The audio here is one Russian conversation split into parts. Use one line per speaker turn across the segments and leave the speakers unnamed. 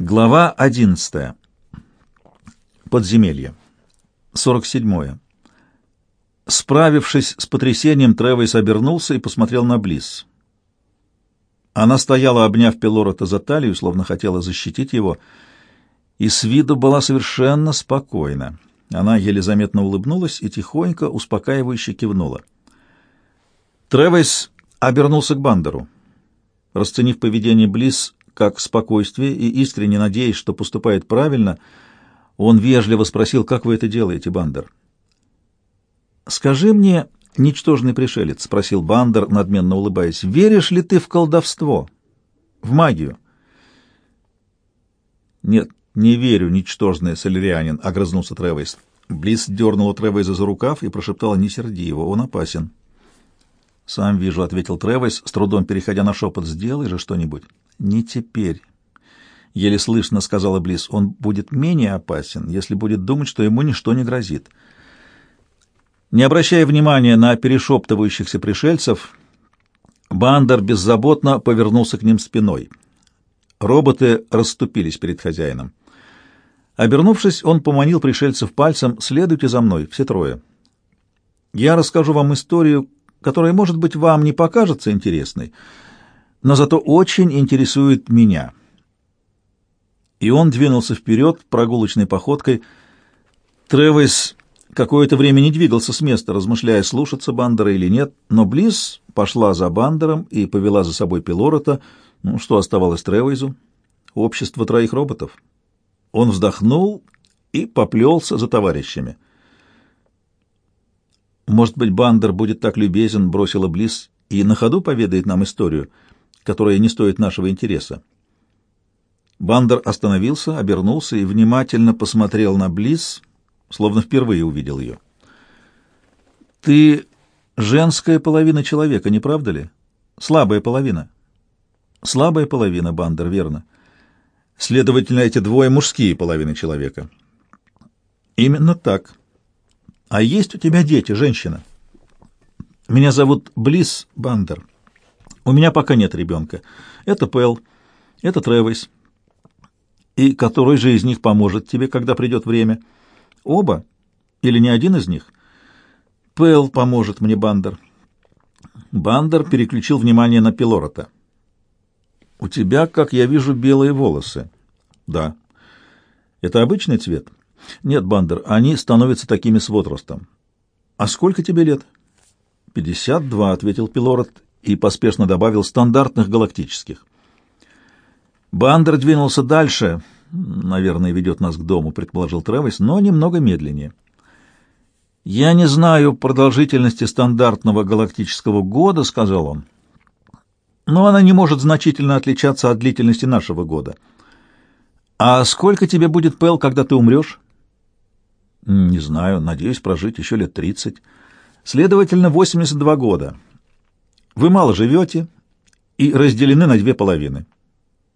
Глава 11. Подземелье. 47. Справившись с потрясением, Тревойс обернулся и посмотрел на Близ. Она стояла, обняв Пелорота за талию, словно хотела защитить его, и с виду была совершенно спокойна. Она еле заметно улыбнулась и тихонько, успокаивающе кивнула. Тревойс обернулся к Бандеру. Расценив поведение Близ, как спокойствие и искренне надеясь, что поступает правильно, он вежливо спросил, как вы это делаете, Бандер? «Скажи мне, ничтожный пришелец», — спросил Бандер, надменно улыбаясь, — «веришь ли ты в колдовство, в магию?» «Нет, не верю, ничтожный солярианин», — огрызнулся Тревейс. Близ дернула Тревейза за рукав и прошептала, «Не серди его, он опасен». «Сам вижу», — ответил Тревойс, с трудом переходя на шепот. «Сделай же что-нибудь». «Не теперь», — еле слышно сказала Близ. «Он будет менее опасен, если будет думать, что ему ничто не грозит». Не обращая внимания на перешептывающихся пришельцев, Бандер беззаботно повернулся к ним спиной. Роботы расступились перед хозяином. Обернувшись, он поманил пришельцев пальцем «Следуйте за мной, все трое». «Я расскажу вам историю, которая, может быть, вам не покажется интересной, но зато очень интересует меня. И он двинулся вперед прогулочной походкой. Тревис какое-то время не двигался с места, размышляя, слушаться Бандера или нет, но Близ пошла за Бандером и повела за собой Пилорота. Ну, что оставалось Тревизу? Общество троих роботов. Он вздохнул и поплелся за товарищами. Может быть, Бандер будет так любезен, бросила Близ, и на ходу поведает нам историю, которая не стоит нашего интереса. Бандер остановился, обернулся и внимательно посмотрел на Близ, словно впервые увидел ее. «Ты женская половина человека, не правда ли? Слабая половина». «Слабая половина, Бандер, верно. Следовательно, эти двое мужские половины человека». «Именно так. А есть у тебя дети, женщина? Меня зовут Близ Бандер. У меня пока нет ребенка. Это Пэл, это Тревис. И который же из них поможет тебе, когда придет время? Оба? Или не один из них? Пэл поможет мне, Бандер. Бандер переключил внимание на Пилорота. У тебя, как я вижу, белые волосы. Да. Это обычный цвет? Нет, Бандер, они становятся такими с возрастом. А сколько тебе лет? Пятьдесят два, ответил Пилород и поспешно добавил стандартных галактических. Бандер двинулся дальше, наверное, ведет нас к дому, предположил Тревис, но немного медленнее. Я не знаю продолжительности стандартного галактического года, сказал он. Но она не может значительно отличаться от длительности нашего года. А сколько тебе будет, Пэл, когда ты умрешь? Не знаю, надеюсь прожить еще лет тридцать. Следовательно, 82 года. Вы мало живете и разделены на две половины.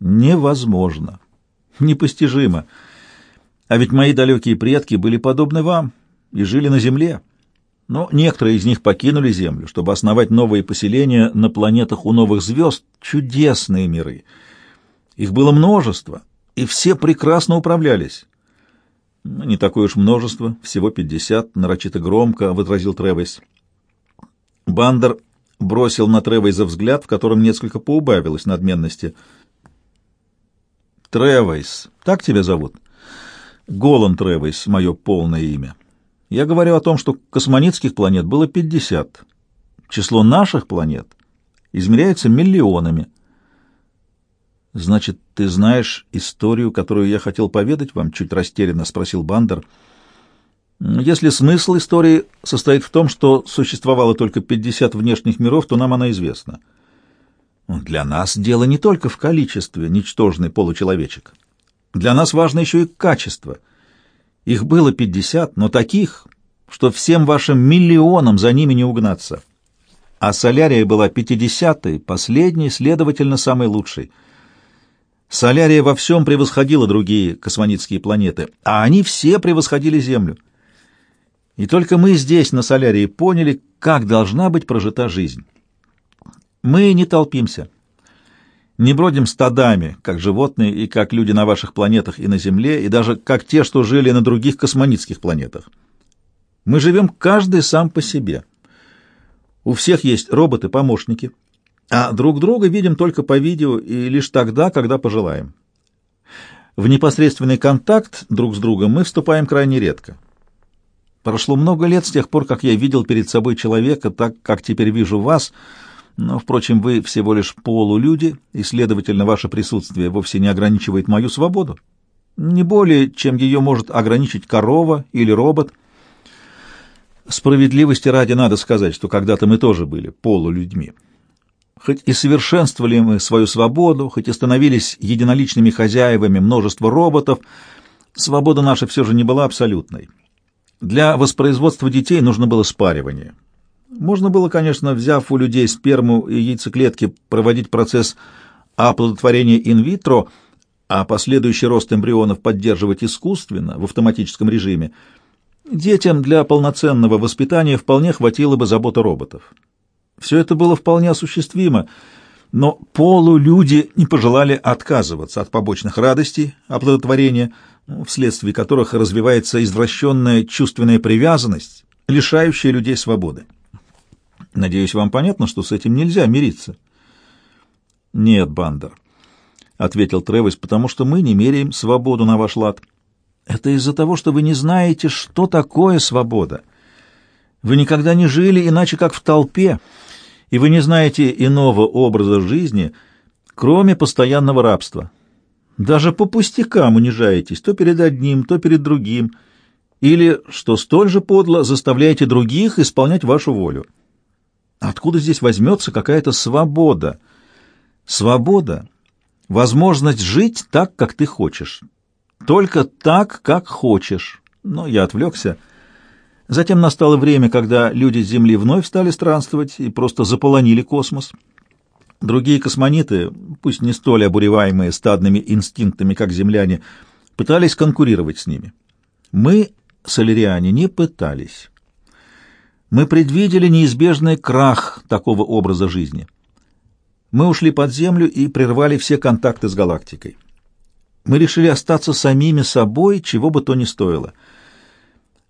Невозможно. Непостижимо. А ведь мои далекие предки были подобны вам и жили на Земле. Но некоторые из них покинули Землю, чтобы основать новые поселения на планетах у новых звезд, чудесные миры. Их было множество, и все прекрасно управлялись. «Не такое уж множество, всего пятьдесят», — нарочито громко возразил Тревейс. Бандер бросил на Тревейза взгляд, в котором несколько поубавилось надменности. «Тревейс, так тебя зовут?» «Голан Тревейс, мое полное имя. Я говорю о том, что космонитских планет было пятьдесят. Число наших планет измеряется миллионами». «Значит, ты знаешь историю, которую я хотел поведать вам?» — чуть растерянно спросил Бандер. «Если смысл истории состоит в том, что существовало только 50 внешних миров, то нам она известна. Для нас дело не только в количестве, ничтожный получеловечек. Для нас важно еще и качество. Их было 50, но таких, что всем вашим миллионам за ними не угнаться. А Солярия была 50-й, последней, следовательно, самой лучшей — Солярия во всем превосходила другие космонитские планеты, а они все превосходили Землю. И только мы здесь, на Солярии, поняли, как должна быть прожита жизнь. Мы не толпимся. Не бродим стадами, как животные и как люди на ваших планетах и на Земле, и даже как те, что жили на других космонитских планетах. Мы живем каждый сам по себе. У всех есть роботы-помощники, а друг друга видим только по видео и лишь тогда, когда пожелаем. В непосредственный контакт друг с другом мы вступаем крайне редко. Прошло много лет с тех пор, как я видел перед собой человека, так как теперь вижу вас, но, впрочем, вы всего лишь полулюди, и, следовательно, ваше присутствие вовсе не ограничивает мою свободу. Не более, чем ее может ограничить корова или робот. Справедливости ради надо сказать, что когда-то мы тоже были полулюдьми. Хоть и совершенствовали мы свою свободу, хоть и становились единоличными хозяевами множества роботов, свобода наша все же не была абсолютной. Для воспроизводства детей нужно было спаривание. Можно было, конечно, взяв у людей сперму и яйцеклетки, проводить процесс оплодотворения инвитро, а последующий рост эмбрионов поддерживать искусственно, в автоматическом режиме. Детям для полноценного воспитания вполне хватило бы заботы роботов. Все это было вполне осуществимо, но полулюди не пожелали отказываться от побочных радостей оплодотворения, вследствие которых развивается извращенная чувственная привязанность, лишающая людей свободы. Надеюсь, вам понятно, что с этим нельзя мириться. Нет, Бандер, — ответил Тревис, — потому что мы не меряем свободу на ваш лад. Это из-за того, что вы не знаете, что такое свобода. Вы никогда не жили иначе, как в толпе, и вы не знаете иного образа жизни, кроме постоянного рабства. Даже по пустякам унижаетесь, то перед одним, то перед другим, или, что столь же подло, заставляете других исполнять вашу волю. Откуда здесь возьмется какая-то свобода? Свобода — возможность жить так, как ты хочешь. Только так, как хочешь. Но я отвлекся. Затем настало время, когда люди с Земли вновь стали странствовать и просто заполонили космос. Другие космониты, пусть не столь обуреваемые стадными инстинктами, как земляне, пытались конкурировать с ними. Мы, соляриане, не пытались. Мы предвидели неизбежный крах такого образа жизни. Мы ушли под землю и прервали все контакты с галактикой. Мы решили остаться самими собой, чего бы то ни стоило.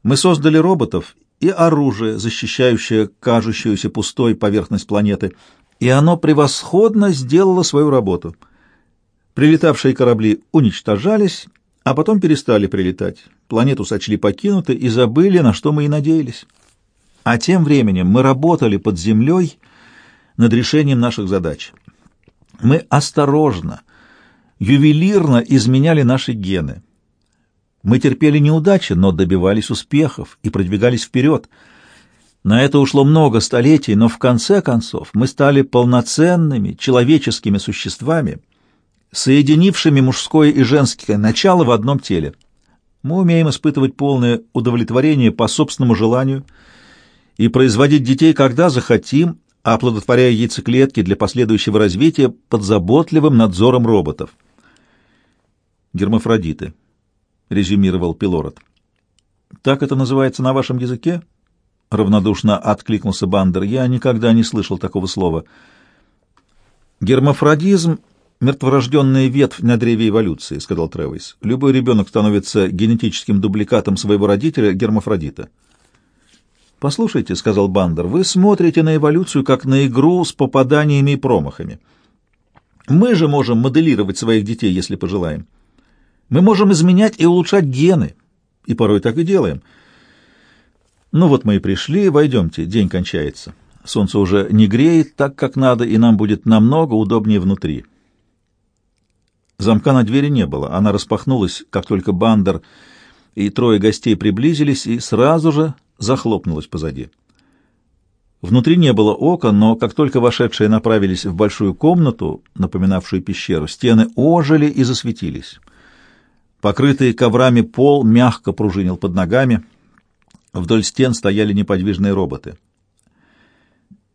Мы создали роботов и оружие, защищающее кажущуюся пустой поверхность планеты, и оно превосходно сделало свою работу. Прилетавшие корабли уничтожались, а потом перестали прилетать. Планету сочли покинутой и забыли, на что мы и надеялись. А тем временем мы работали под землей над решением наших задач. Мы осторожно, ювелирно изменяли наши гены. Мы терпели неудачи, но добивались успехов и продвигались вперед. На это ушло много столетий, но в конце концов мы стали полноценными человеческими существами, соединившими мужское и женское начало в одном теле. Мы умеем испытывать полное удовлетворение по собственному желанию – и производить детей, когда захотим, оплодотворяя яйцеклетки для последующего развития под заботливым надзором роботов. Гермафродиты, резюмировал Пилород. Так это называется на вашем языке? Равнодушно откликнулся Бандер. Я никогда не слышал такого слова. Гермафродизм — мертворожденная ветвь на древе эволюции, — сказал Тревис. Любой ребенок становится генетическим дубликатом своего родителя, гермафродита. «Послушайте», — сказал Бандер, — «вы смотрите на эволюцию как на игру с попаданиями и промахами. Мы же можем моделировать своих детей, если пожелаем. Мы можем изменять и улучшать гены, и порой так и делаем. Ну вот мы и пришли, войдемте, день кончается. Солнце уже не греет так, как надо, и нам будет намного удобнее внутри». Замка на двери не было, она распахнулась, как только Бандер и трое гостей приблизились, и сразу же захлопнулась позади. Внутри не было окон, но как только вошедшие направились в большую комнату, напоминавшую пещеру, стены ожили и засветились. Покрытый коврами пол мягко пружинил под ногами. Вдоль стен стояли неподвижные роботы.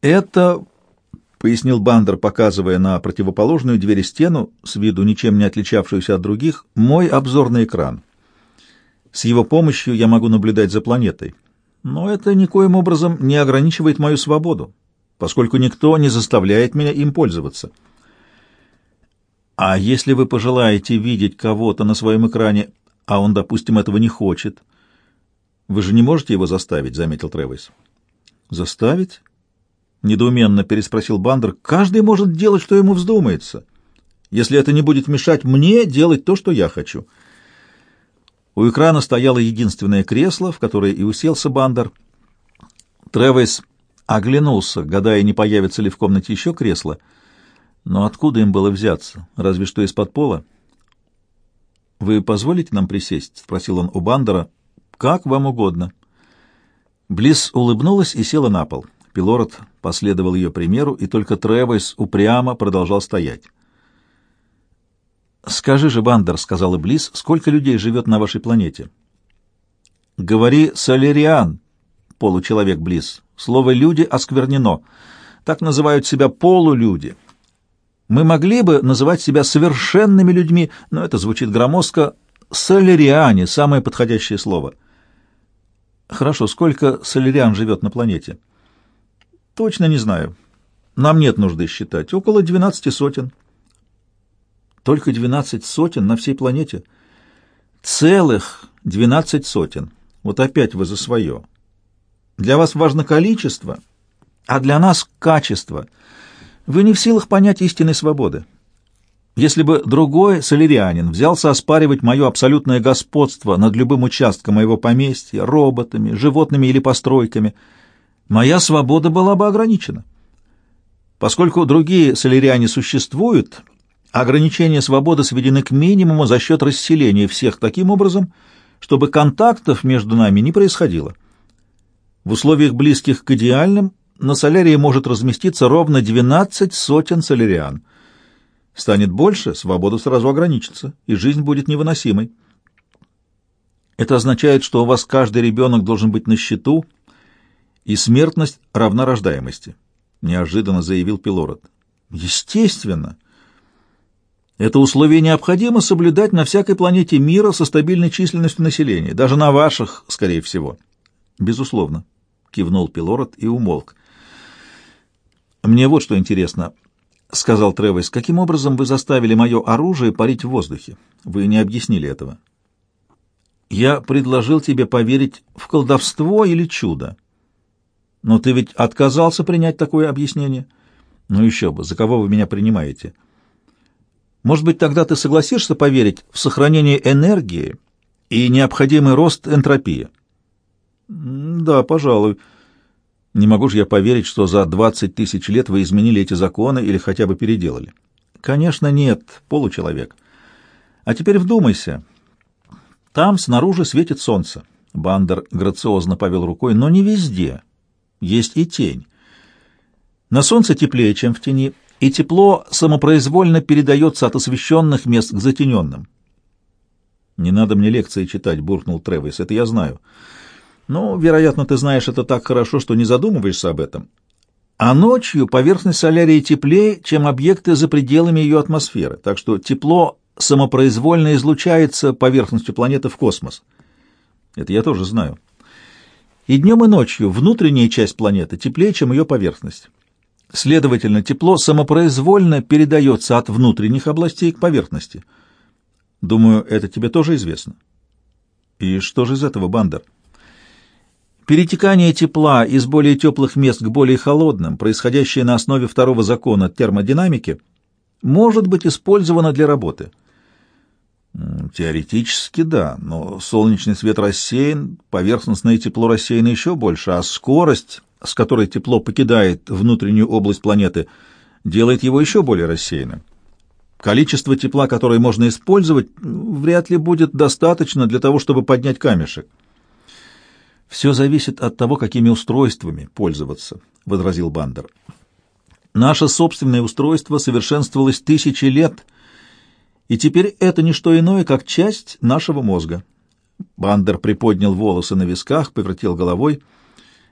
«Это...» — пояснил Бандер, показывая на противоположную дверь стену, с виду ничем не отличавшуюся от других, — «мой обзорный экран. С его помощью я могу наблюдать за планетой но это никоим образом не ограничивает мою свободу, поскольку никто не заставляет меня им пользоваться. А если вы пожелаете видеть кого-то на своем экране, а он, допустим, этого не хочет, вы же не можете его заставить, — заметил Тревис. Заставить? — недоуменно переспросил Бандер. Каждый может делать, что ему вздумается, если это не будет мешать мне делать то, что я хочу. У экрана стояло единственное кресло, в которое и уселся Бандер. Тревис оглянулся, гадая, не появится ли в комнате еще кресло. Но откуда им было взяться? Разве что из-под пола. «Вы позволите нам присесть?» — спросил он у Бандера. «Как вам угодно». Близ улыбнулась и села на пол. Пилород последовал ее примеру, и только Тревойс упрямо продолжал стоять. «Скажи же, Бандер», — сказала Близ, — «сколько людей живет на вашей планете?» «Говори, Солериан», — получеловек Близ. Слово «люди» осквернено. Так называют себя полулюди. Мы могли бы называть себя совершенными людьми, но это звучит громоздко. Солериане — самое подходящее слово. Хорошо, сколько солериан живет на планете? Точно не знаю. Нам нет нужды считать. Около двенадцати сотен. Только двенадцать сотен на всей планете? Целых двенадцать сотен. Вот опять вы за свое. Для вас важно количество, а для нас — качество — вы не в силах понять истинной свободы. Если бы другой солерианин взялся оспаривать мое абсолютное господство над любым участком моего поместья, роботами, животными или постройками, моя свобода была бы ограничена. Поскольку другие солериане существуют, ограничения свободы сведены к минимуму за счет расселения всех таким образом, чтобы контактов между нами не происходило. В условиях близких к идеальным на солярии может разместиться ровно 12 сотен соляриан. Станет больше, свобода сразу ограничится, и жизнь будет невыносимой. Это означает, что у вас каждый ребенок должен быть на счету, и смертность равна рождаемости, — неожиданно заявил Пилород. Естественно. Это условие необходимо соблюдать на всякой планете мира со стабильной численностью населения, даже на ваших, скорее всего. Безусловно, — кивнул Пилород и умолк. «Мне вот что интересно», — сказал Тревес. «Каким образом вы заставили мое оружие парить в воздухе? Вы не объяснили этого». «Я предложил тебе поверить в колдовство или чудо. Но ты ведь отказался принять такое объяснение?» «Ну еще бы, за кого вы меня принимаете?» «Может быть, тогда ты согласишься поверить в сохранение энергии и необходимый рост энтропии?» «Да, пожалуй». Не могу же я поверить, что за двадцать тысяч лет вы изменили эти законы или хотя бы переделали. Конечно, нет, получеловек. А теперь вдумайся. Там снаружи светит солнце. Бандер грациозно повел рукой, но не везде. Есть и тень. На солнце теплее, чем в тени, и тепло самопроизвольно передается от освещенных мест к затененным. «Не надо мне лекции читать», — буркнул Тревис, — «это я знаю». Ну, вероятно, ты знаешь это так хорошо, что не задумываешься об этом. А ночью поверхность солярии теплее, чем объекты за пределами ее атмосферы, так что тепло самопроизвольно излучается поверхностью планеты в космос. Это я тоже знаю. И днем и ночью внутренняя часть планеты теплее, чем ее поверхность. Следовательно, тепло самопроизвольно передается от внутренних областей к поверхности. Думаю, это тебе тоже известно. И что же из этого, Бандер? Перетекание тепла из более теплых мест к более холодным, происходящее на основе второго закона термодинамики, может быть использовано для работы. Теоретически да, но солнечный свет рассеян, поверхностное тепло рассеяно еще больше, а скорость, с которой тепло покидает внутреннюю область планеты, делает его еще более рассеянным. Количество тепла, которое можно использовать, вряд ли будет достаточно для того, чтобы поднять камешек. «Все зависит от того, какими устройствами пользоваться», — возразил Бандер. «Наше собственное устройство совершенствовалось тысячи лет, и теперь это не что иное, как часть нашего мозга». Бандер приподнял волосы на висках, повертел головой,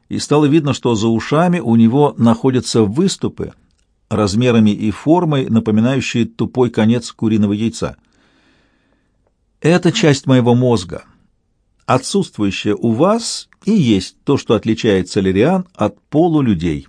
и стало видно, что за ушами у него находятся выступы, размерами и формой, напоминающие тупой конец куриного яйца. «Это часть моего мозга», отсутствующее у вас и есть то, что отличает соляриан от полулюдей.